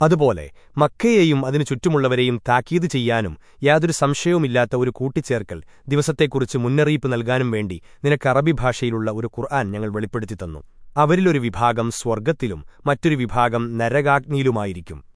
അതുപോലെ മക്കയെയും അതിനു ചുറ്റുമുള്ളവരെയും താക്കീത് ചെയ്യാനും യാതൊരു സംശയവുമില്ലാത്ത ഒരു കൂട്ടിച്ചേർക്കൽ ദിവസത്തെക്കുറിച്ച് മുന്നറിയിപ്പ് നൽകാനും വേണ്ടി നിനക്ക് അറബി ഭാഷയിലുള്ള ഒരു ഖുർആൻ ഞങ്ങൾ വെളിപ്പെടുത്തി തന്നു. അവരിലൊരു വിഭാഗം സ്വർഗത്തിലും മറ്റൊരു വിഭാഗം നരകാഗ്നിയിലുമായിരിക്കും.